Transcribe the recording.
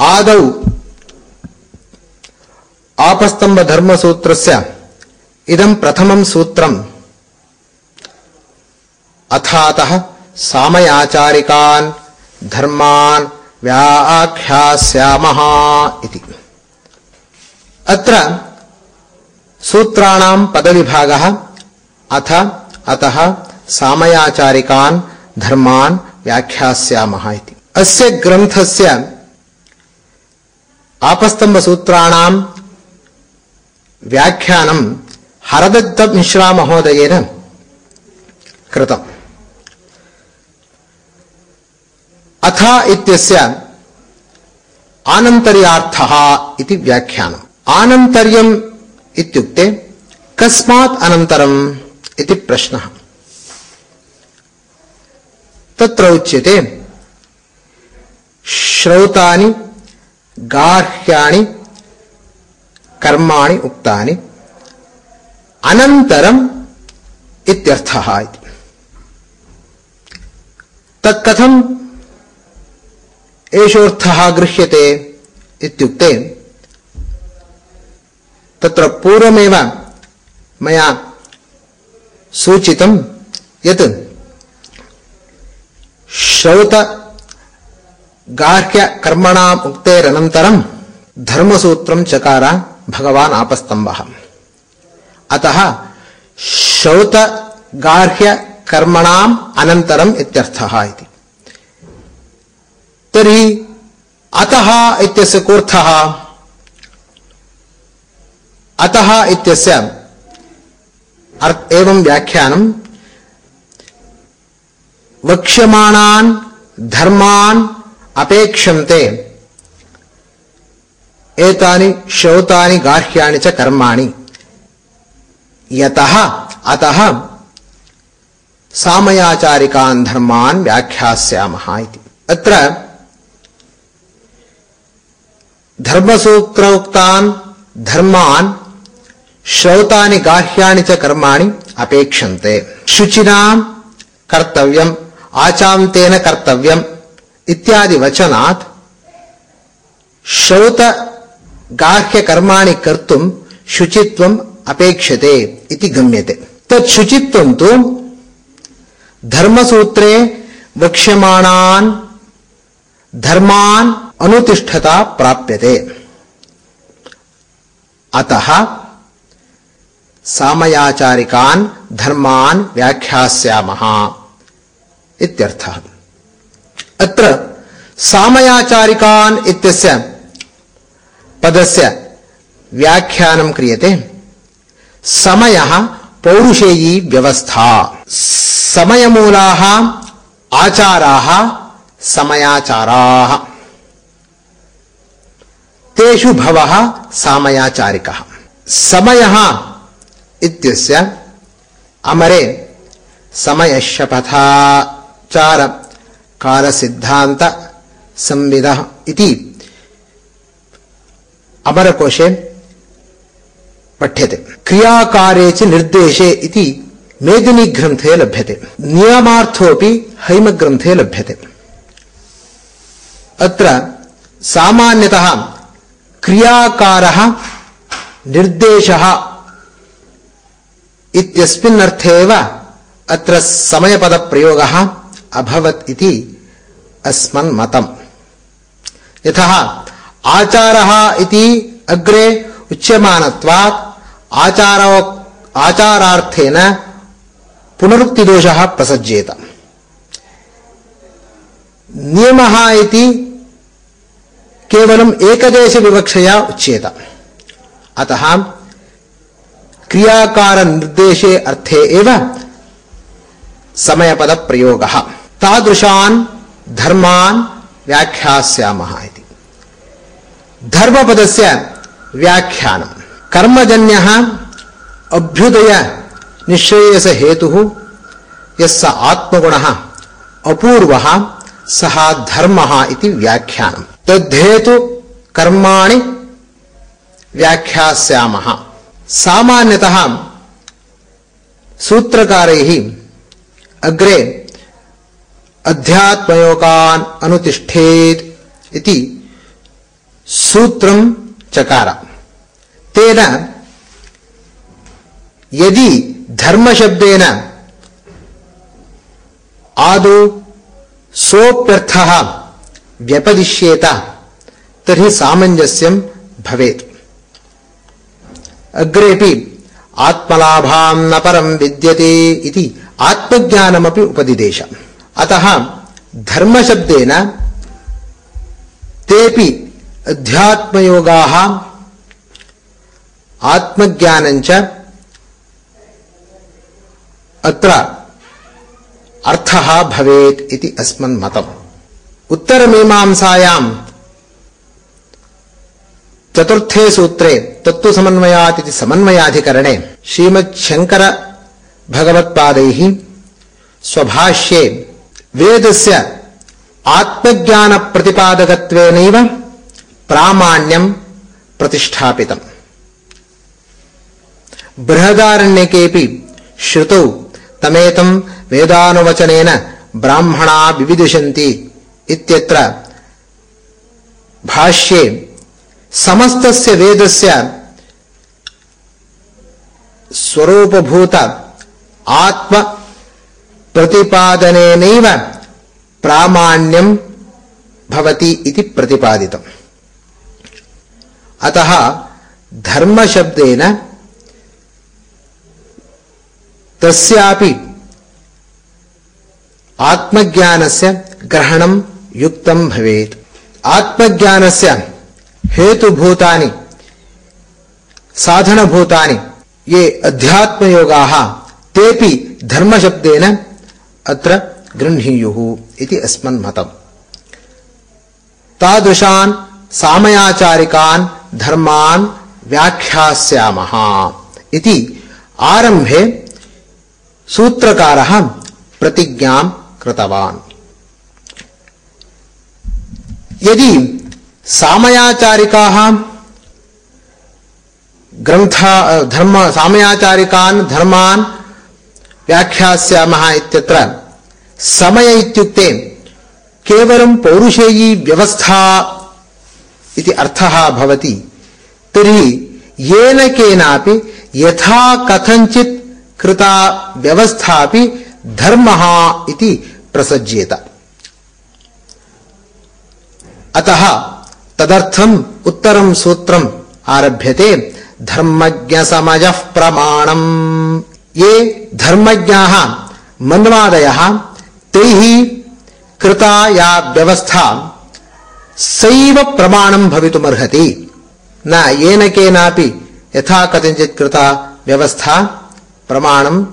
आदौ आपस्तम्भधर्मसूत्रस्य इदं प्रथमं सूत्रम्। अथातः सामयाचारिकान् धर्मान् इति। अत्र सूत्राणां पदविभागः अथ अतः सामयाचारिकान् धर्मान् व्याख्यास्यामः इति। अस्य ग्रन्थस्य आपस्तम्भसूत्राणां व्याख्यानं हरदत्तमिश्रामहोदयेन कृतम्। अथ इत्यस्य आनन्तर्यार्थः इति व्याख्यानम्। आनन्तर्यम् इत्युक्ते कस्मात् अनन्तरम् इति प्रश्नः। तत्र उच्यते, श्रौतानि गाह्याणि, कर्माणि उक्तानि, अनन्तरम् इत्यर्थः इति। तत्कथम् एषोऽर्थः गृह्यते इत्युक्ते, तत्र पूर्वमेव मया सूचितं यत् श्रौत गार्ह्यकर्मणाम् उक्तेरनन्तरं धर्मसूत्रं चकार भगवान् आपस्तम्भः। अतः श्रौत गार्ह्यकर्मणाम् अनन्तरम् इत्यर्थः इति। तर्हि अतः इत्यस्य कोऽर्थः? अतः इत्यस्य एवं व्याख्यानं। वक्ष्यमाणान्, धर्मान् अपेक्षन्ते। एतानि श्रौतानि गाह्यानि च कर्माणि। यतः, अतः सामयाचारिकान् धर्मान् व्याख्यास्यामः इति। अत्र धर्मसूत्रोक्तान् धर्मान्, श्रौतानि गाह्यानि च कर्माणि अपेक्षन्ते। शुचिनां कर्तव्यम् आचान्तेन कर्तव्यम्। इत्यादि वचनात् श्रौत गाह्यकर्माणि कर्तुं शुचित्वम् अपेक्षते इति गम्यते। तत् शुचित्वं तु धर्मसूत्रे वक्ष्यमाणान् धर्मान् अनुतिष्ठता प्राप्यते। अतः सामयाचारिकान् धर्मान् व्याख्यास्यामः इत्यर्थः। अत्र सामयाचारिकान् इत्यस्य पदस्य व्याख्यानं क्रियते। समयः पौरुषेयी व्यवस्था। समयमूलाः, आचाराः, समयाचाराः। तेषु भवः सामयाचारिकः। समयः इत्यस्य अमरे समयशपथाचार कालसिद्धान्त संविदः इति अमरकोशे पठ्यते। क्रियाकारे च निर्देशे इति मेदिनीग्रन्थे लभ्यते। नियमार्थोऽपि हैमग्रन्थे लभ्यते। अत्र सामान्यतः क्रियाकारः निर्देशः इत्यस्मिन् एव अत्र समयपदप्रयोगः अभवत् इति अस्मन्मतम् यतः आचारः इति अग्रे उच्यमानत्वात् आचारो आचारार्थेन पुनरुक्तिदोषः प्रसज्येत। नियमः इति केवलम् एकदेशविवक्षया उच्येत। अतः क्रियाकारनिर्देशे अर्थे एव समयपदप्रयोगः। तादृशान् धर्मान् व्याख्यास्यामः इति। धर्मपदस्य व्याख्यानं। कर्मजन्यः अभ्युदय निःश्रेयसहेतुः यस्य आत्मगुणः अपूर्वः, सः धर्मः इति व्याख्यानम् तद्धेतु कर्माणि व्याख्यास्यामः। सामान्यतः सूत्रकारैः अग्रे अध्यात्मयोगान् अनुतिष्ठेत् इति सूत्रं चकार। तेन यदि धर्मशब्देन आदौ सोऽप्यर्थः व्यपदिश्येत, तर्हि सामञ्जस्यं भवेत्। अग्रेपि आत्मलाभां न परं विद्यते इति आत्मज्ञानमपि उपदिदेश। अतः धर्मशब्देन तेपि अध्यात्मयोगाः, आत्मज्ञानञ्च अत्र अर्थः भवेत् इति अस्मन्मतम् उत्तरमीमांसायां चतुर्थे सूत्रे तत्त्वसमन्वयात् इति समन्वयाधिकरणे श्रीमच्छङ्कर स्वभाष्ये वेदस्य आत्मज्ञानप्रतिपादकत्वेनैव प्रामाण्यं प्रतिष्ठापितम्। बृहदारण्यकेऽपि श्रुतौ तमेतं वेदानुवचनेन ब्राह्मणा विविदिशन्ति इत्यत्र भाष्ये समस्तस्य वेदस्य स्वरूपभूत आत्म प्रतिपादनेनैव प्रामाण्यं भवति इति अतः धर्मशब्देन तस्यापि आत्मज्ञानस्य ग्रहणं युक्तं भवेत्। आत्मज्ञानस्य हेतुभूतानि, साधनभूतानि, ये अध्यात्मयोगाः, तेऽपि धर्मशब्देन अत्र गृह्णीयुः इति अस्मन्मतम् तादृशान् सामयाचारिकान् धर्मान् व्याख्यास्यामः इति आरम्भे सूत्रकारः प्रतिज्ञां कृतवान्। यदि सामयाचारिकाः ग्रन्थ, धर्म, सामयाचारिकान्, धर्मान् व्याख्यास्यामः इत्यत्र समय इत्युक्ते केवलं पौरुषेयी व्यवस्था इति अर्थः भवति तर्हि येन केनापि यथा कथञ्चित् कृता व्यवस्थापि धर्मः इति प्रसज्येत अतः तदर्थम् उत्तरं सूत्रम् आरभ्यते धर्मज्ञसमयः प्रमाणम् ये धर्मज्ञाः मन्वादयः, तैः कृता या व्यवस्था सैव प्रमाणं भवितुमर्हति। न येन केनापि यथा कथञ्चित् कृता व्यवस्था प्रमाणं